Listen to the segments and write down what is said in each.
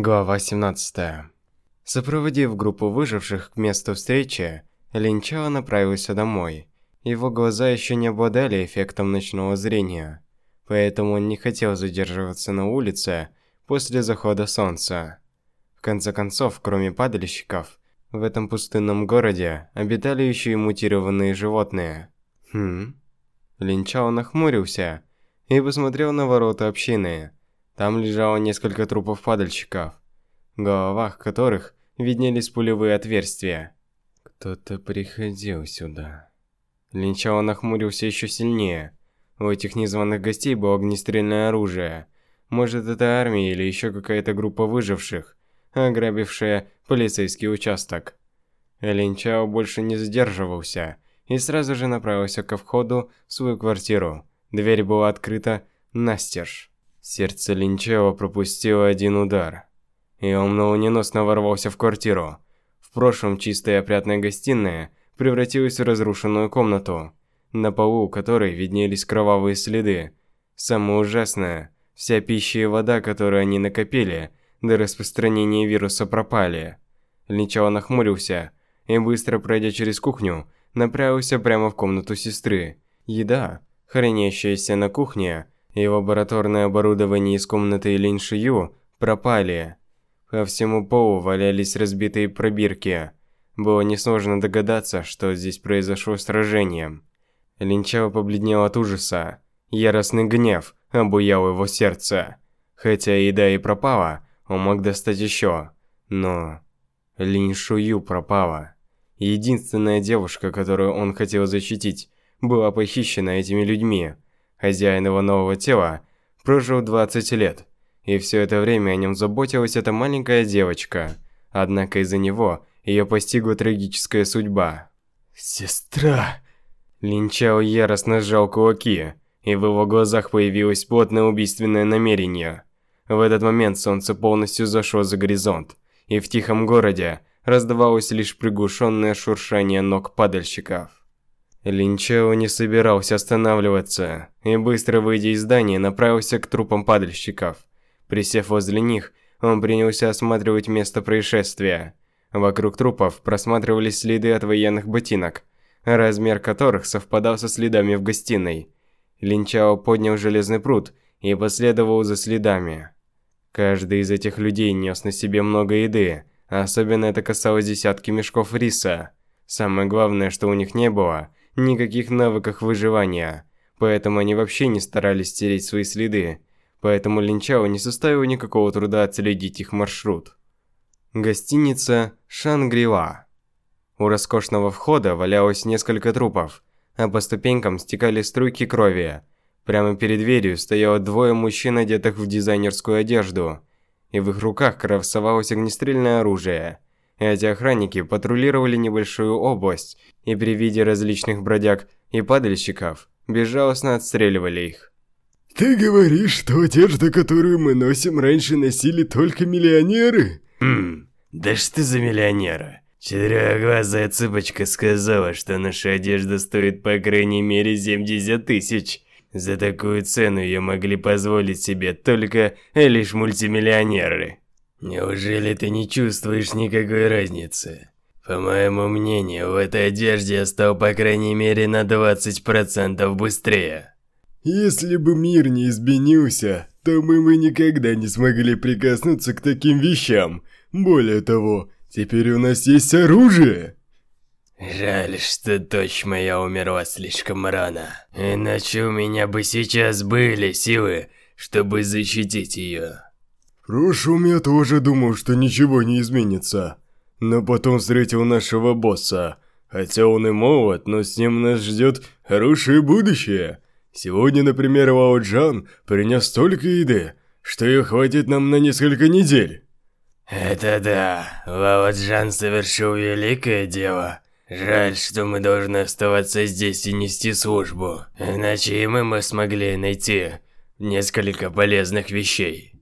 Глава 17. Сопроводив группу выживших к месту встречи, Линчао направился домой. Его глаза еще не обладали эффектом ночного зрения, поэтому он не хотел задерживаться на улице после захода солнца. В конце концов, кроме падальщиков, в этом пустынном городе обитали еще и мутированные животные. Хм. Линчао нахмурился и посмотрел на ворота общины. Там лежало несколько трупов падальщиков, в головах которых виднелись пулевые отверстия. Кто-то приходил сюда. Линчао нахмурился еще сильнее. У этих незваных гостей было огнестрельное оружие. Может, это армия или еще какая-то группа выживших, ограбившая полицейский участок. Линчао больше не задерживался и сразу же направился ко входу в свою квартиру. Дверь была открыта настежь. Сердце Линчао пропустило один удар, и он молниеносно ворвался в квартиру. В прошлом чистая и опрятная гостиная превратилась в разрушенную комнату, на полу которой виднелись кровавые следы. Самое ужасное, вся пища и вода, которую они накопили, до распространения вируса пропали. Линчао нахмурился и, быстро пройдя через кухню, направился прямо в комнату сестры. Еда, хранящаяся на кухне, и лабораторное оборудование из комнаты Лин Шию пропали. По всему полу валялись разбитые пробирки. Было несложно догадаться, что здесь произошло сражение. Линчао побледнел от ужаса. Яростный гнев обуял его сердце. Хотя еда и пропала, он мог достать еще. Но... Лин Шую пропала. Единственная девушка, которую он хотел защитить, была похищена этими людьми. Хозяин его нового тела прожил 20 лет, и все это время о нем заботилась эта маленькая девочка. Однако из-за него ее постигла трагическая судьба. «Сестра!» Линчао яростно сжал кулаки, и в его глазах появилось плотное убийственное намерение. В этот момент солнце полностью зашло за горизонт, и в тихом городе раздавалось лишь приглушенное шуршание ног падальщиков. Линчао не собирался останавливаться, и быстро выйдя из здания, направился к трупам падальщиков. Присев возле них, он принялся осматривать место происшествия. Вокруг трупов просматривались следы от военных ботинок, размер которых совпадал со следами в гостиной. Линчао поднял железный пруд и последовал за следами. Каждый из этих людей нес на себе много еды, особенно это касалось десятки мешков риса. Самое главное, что у них не было никаких навыков выживания, поэтому они вообще не старались стереть свои следы, поэтому Линчао не составило никакого труда отследить их маршрут. Гостиница Шангрила. У роскошного входа валялось несколько трупов, а по ступенькам стекали струйки крови, Прямо перед дверью стояло двое мужчин, одетых в дизайнерскую одежду, и в их руках красовалось огнестрельное оружие. Эти охранники патрулировали небольшую область, и при виде различных бродяг и падальщиков безжалостно отстреливали их. «Ты говоришь, что одежда, которую мы носим, раньше носили только миллионеры?» «Хм, да что за миллионеры?» Четырехглазая цыпочка сказала, что наша одежда стоит по крайней мере 70 тысяч. За такую цену ее могли позволить себе только лишь мультимиллионеры. Неужели ты не чувствуешь никакой разницы? По моему мнению, в этой одежде я стал по крайней мере на 20% быстрее. Если бы мир не изменился, то мы бы никогда не смогли прикоснуться к таким вещам. Более того, теперь у нас есть оружие. Жаль, что дочь моя умерла слишком рано. Иначе у меня бы сейчас были силы, чтобы защитить ее. Прошлом я тоже думал, что ничего не изменится. Но потом встретил нашего босса. Хотя он и молод, но с ним нас ждет хорошее будущее. Сегодня, например, Вао Джан принес столько еды, что ее хватит нам на несколько недель. Это да, Вао Джан совершил великое дело. Жаль, что мы должны оставаться здесь и нести службу. Иначе и мы, мы смогли найти несколько полезных вещей.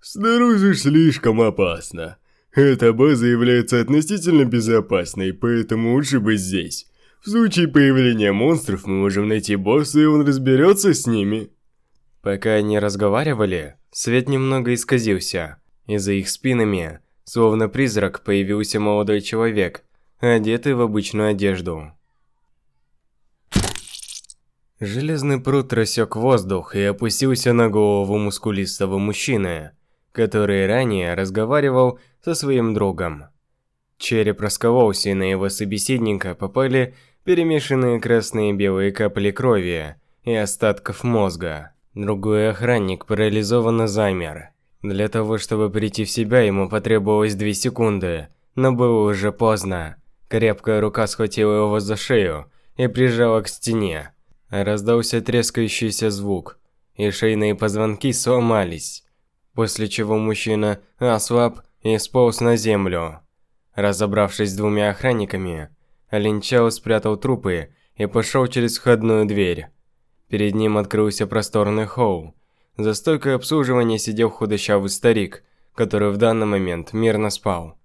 Снаружи слишком опасно. Эта база является относительно безопасной, поэтому лучше быть здесь. В случае появления монстров мы можем найти босса, и он разберется с ними. Пока они разговаривали, свет немного исказился, и за их спинами, словно призрак, появился молодой человек, одетый в обычную одежду. Железный пруд рассек воздух и опустился на голову мускулистого мужчины, который ранее разговаривал со своим другом. Череп раскололся, и на его собеседника попали перемешанные красные и белые капли крови и остатков мозга. Другой охранник парализованно замер. Для того, чтобы прийти в себя, ему потребовалось две секунды, но было уже поздно. Крепкая рука схватила его за шею и прижала к стене. Раздался трескающийся звук, и шейные позвонки сломались, после чего мужчина ослаб и сполз на землю. Разобравшись с двумя охранниками, Линчао спрятал трупы и пошел через входную дверь. Перед ним открылся просторный холл. За стойкой обслуживания сидел худощавый старик, который в данный момент мирно спал.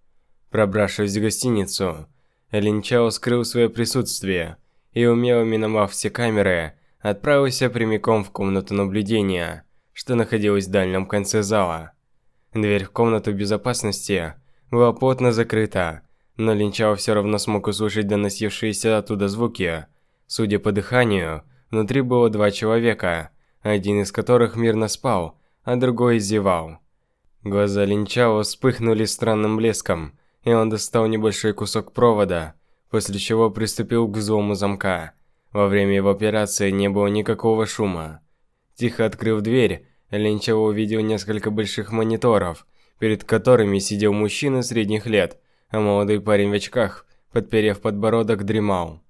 Пробравшись в гостиницу, Линчао скрыл свое присутствие и, умело миновав все камеры, отправился прямиком в комнату наблюдения, что находилась в дальнем конце зала. Дверь в комнату безопасности была плотно закрыта, но Линчао все равно смог услышать доносившиеся оттуда звуки. Судя по дыханию, Внутри было два человека, один из которых мирно спал, а другой зевал. Глаза Линчао вспыхнули странным блеском, и он достал небольшой кусок провода, после чего приступил к взлому замка. Во время его операции не было никакого шума. Тихо открыв дверь, Линчао увидел несколько больших мониторов, перед которыми сидел мужчина средних лет, а молодой парень в очках, подперев подбородок, дремал.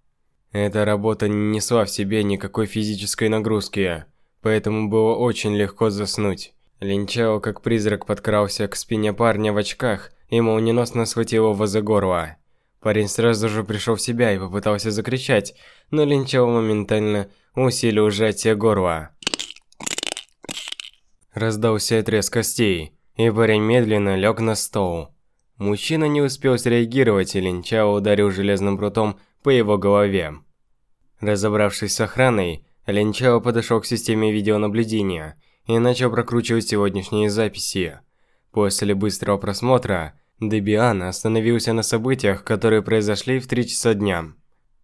Эта работа не несла в себе никакой физической нагрузки, поэтому было очень легко заснуть. Линчао как призрак подкрался к спине парня в очках и молниеносно схватил его за горло. Парень сразу же пришел в себя и попытался закричать, но Линчао моментально усилил сжатие горла. Раздался отрез костей, и парень медленно лег на стол. Мужчина не успел среагировать, и Линчао ударил железным прутом по его голове. Разобравшись с охраной, Ленчао подошел к системе видеонаблюдения и начал прокручивать сегодняшние записи. После быстрого просмотра, Дебиан остановился на событиях, которые произошли в 3 часа дня.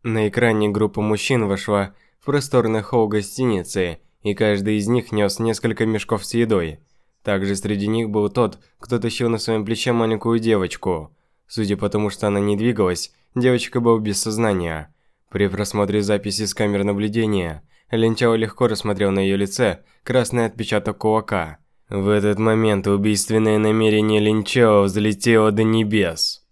На экране группа мужчин вошла в просторный холл гостиницы, и каждый из них нес несколько мешков с едой. Также среди них был тот, кто тащил на своем плече маленькую девочку. Судя по тому, что она не двигалась, девочка была без сознания. При просмотре записи с камер наблюдения, Линчао легко рассмотрел на ее лице красный отпечаток кулака. В этот момент убийственное намерение Линчао взлетело до небес.